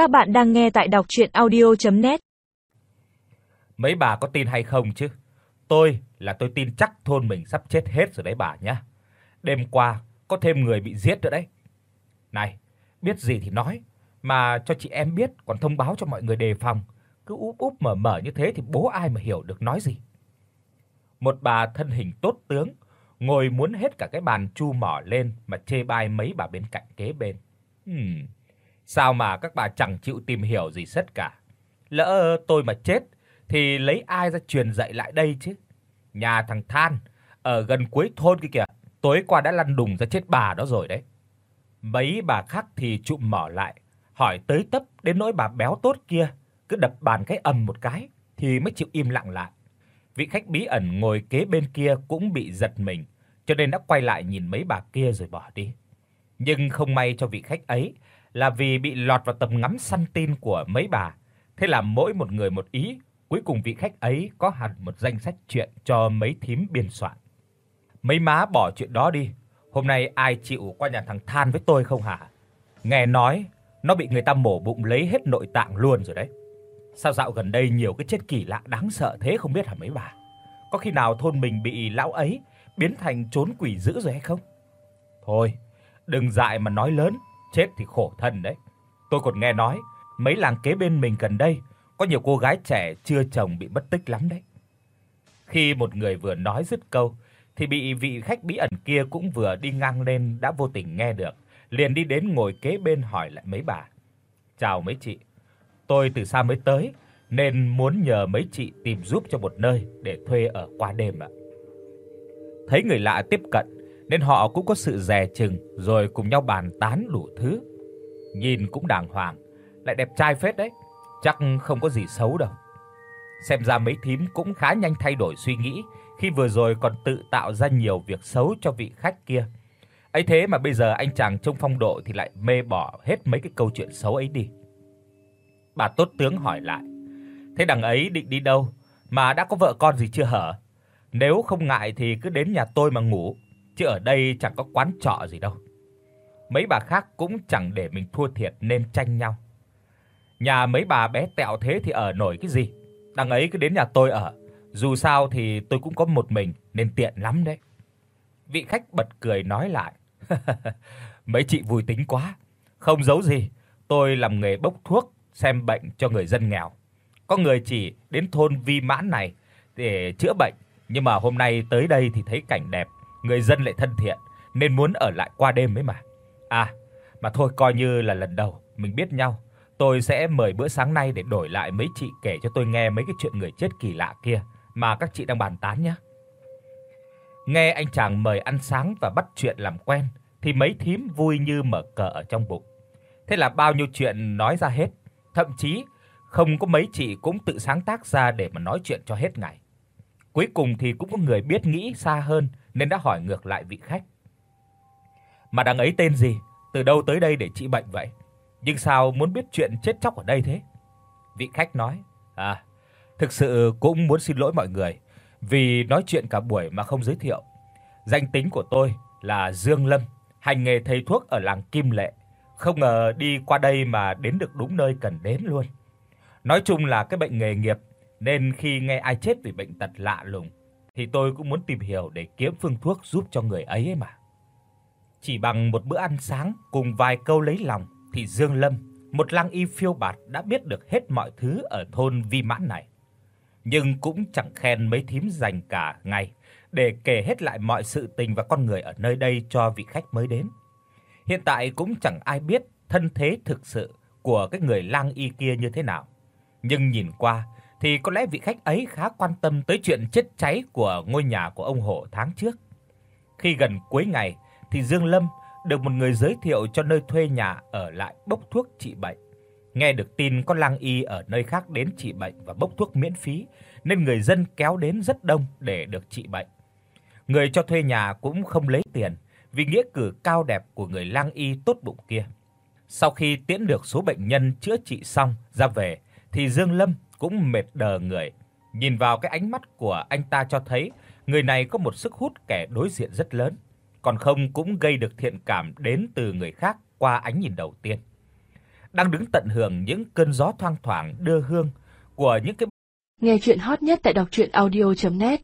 Các bạn đang nghe tại đọc audio net Mấy bà có tin hay không chứ? Tôi là tôi tin chắc thôn mình sắp chết hết rồi đấy bà nhá. Đêm qua có thêm người bị giết nữa đấy. Này, biết gì thì nói, mà cho chị em biết còn thông báo cho mọi người đề phòng, cứ úp úp mở mở như thế thì bố ai mà hiểu được nói gì. Một bà thân hình tốt tướng ngồi muốn hết cả cái bàn chu mỏ lên mà chê bai mấy bà bên cạnh kế bên. Ừm. Sao mà các bà chẳng chịu tìm hiểu gì hết cả. Lỡ tôi mà chết thì lấy ai ra truyền dạy lại đây chứ? Nhà thằng Than ở gần cuối thôn kia kìa, tối qua đã lăn đùng ra chết bà đó rồi đấy. Mấy bà khác thì chụm mỏ lại, hỏi tới tấp đến nỗi bà béo tốt kia cứ đập bàn cái ầm một cái thì mới chịu im lặng lại. Vị khách bí ẩn ngồi kế bên kia cũng bị giật mình, cho nên đã quay lại nhìn mấy bà kia rồi bỏ đi. Nhưng không may cho vị khách ấy là vì bị lọt vào tầm ngắm săn tin của mấy bà, thế là mỗi một người một ý, cuối cùng vị khách ấy có hẳn một danh sách chuyện cho mấy thím biên soạn. Mấy má bỏ chuyện đó đi, hôm nay ai chịu qua nhà thằng Than với tôi không hả? Nghe nói nó bị người ta mổ bụng lấy hết nội tạng luôn rồi đấy. Sao dạo gần đây nhiều cái chết kỳ lạ đáng sợ thế không biết hả mấy bà? Có khi nào thôn mình bị lão ấy biến thành trốn quỷ dữ rồi hay không? Thôi, đừng dại mà nói lớn, chết thì khổ thân đấy. Tôi còn nghe nói mấy làng kế bên mình gần đây có nhiều cô gái trẻ chưa chồng bị mất tích lắm đấy. Khi một người vừa nói dứt câu thì bị vị khách bí ẩn kia cũng vừa đi ngang lên đã vô tình nghe được, liền đi đến ngồi kế bên hỏi lại mấy bà. "Chào mấy chị, tôi từ xa mới tới nên muốn nhờ mấy chị tìm giúp cho một nơi để thuê ở qua đêm ạ." Thấy người lạ tiếp cận nên họ cũng có sự dè chừng rồi cùng nhau bàn tán đủ thứ. Nhìn cũng đàng hoàng, lại đẹp trai phết đấy, chắc không có gì xấu đâu. Xem ra mấy thím cũng khá nhanh thay đổi suy nghĩ khi vừa rồi còn tự tạo ra nhiều việc xấu cho vị khách kia. Ấy thế mà bây giờ anh chàng trông phong độ thì lại mê bỏ hết mấy cái câu chuyện xấu ấy đi. Bà tốt tướng hỏi lại: "Thế đằng ấy định đi đâu mà đã có vợ con gì chưa hở? Nếu không ngại thì cứ đến nhà tôi mà ngủ, chứ ở đây chẳng có quán trọ gì đâu." Mấy bà khác cũng chẳng để mình thua thiệt nên tranh nhau. Nhà mấy bà bé tẹo thế thì ở nổi cái gì? Đằng ấy cứ đến nhà tôi ở, dù sao thì tôi cũng có một mình nên tiện lắm đấy. Vị khách bật cười nói lại: "Mấy chị vui tính quá, không giấu gì, tôi làm nghề bốc thuốc xem bệnh cho người dân nghèo. Có người chỉ đến thôn Vi Mãn này để chữa bệnh, nhưng mà hôm nay tới đây thì thấy cảnh đẹp, người dân lại thân thiện nên muốn ở lại qua đêm ấy mà. À, mà thôi coi như là lần đầu mình biết nhau, tôi sẽ mời bữa sáng nay để đổi lại mấy chị kể cho tôi nghe mấy cái chuyện người chết kỳ lạ kia mà các chị đang bàn tán nhé." Nghe anh chàng mời ăn sáng và bắt chuyện làm quen thì mấy thím vui như mở cờ ở trong bụng. Thế là bao nhiêu chuyện nói ra hết, thậm chí không có mấy chị cũng tự sáng tác ra để mà nói chuyện cho hết ngày. Cuối cùng thì cũng có người biết nghĩ xa hơn nên đã hỏi ngược lại vị khách. Mà đằng ấy tên gì, từ đâu tới đây để trị bệnh vậy? Nhưng sao muốn biết chuyện chết chóc ở đây thế? Vị khách nói: "À, thực sự cũng muốn xin lỗi mọi người vì nói chuyện cả buổi mà không giới thiệu. Danh tính của tôi là Dương Lâm, hành nghề thầy thuốc ở làng Kim Lệ, không ngờ đi qua đây mà đến được đúng nơi cần đến luôn. Nói chung là cái bệnh nghề nghiệp nên khi nghe ai chết vì bệnh tật lạ lùng thì tôi cũng muốn tìm hiểu để kiếm phương thuốc giúp cho người ấy ấy mà. Chỉ bằng một bữa ăn sáng cùng vài câu lấy lòng thì Dương Lâm, một lang y phiêu bạt đã biết được hết mọi thứ ở thôn Vi Mãn này. Nhưng cũng chẳng khen mấy thím dành cả ngày để kể hết lại mọi sự tình và con người ở nơi đây cho vị khách mới đến. Hiện tại cũng chẳng ai biết thân thế thực sự của cái người lang y kia như thế nào. Nhưng nhìn qua thì có lẽ vị khách ấy khá quan tâm tới chuyện chết cháy của ngôi nhà của ông Hổ tháng trước. Khi gần cuối ngày, thì Dương Lâm được một người giới thiệu cho nơi thuê nhà ở lại bốc thuốc trị bệnh. Nghe được tin có lang y ở nơi khác đến trị bệnh và bốc thuốc miễn phí, nên người dân kéo đến rất đông để được trị bệnh. Người cho thuê nhà cũng không lấy tiền vì nghĩa cử cao đẹp của người lang y tốt bụng kia. Sau khi tiễn được số bệnh nhân chữa trị xong ra về, thì Dương Lâm cũng mệt đờ người. Nhìn vào cái ánh mắt của anh ta cho thấy người này có một sức hút kẻ đối diện rất lớn, còn không cũng gây được thiện cảm đến từ người khác qua ánh nhìn đầu tiên. đang đứng tận hưởng những cơn gió thoang thoảng đưa hương của những cái Nghe truyện hot nhất tại đọc audio net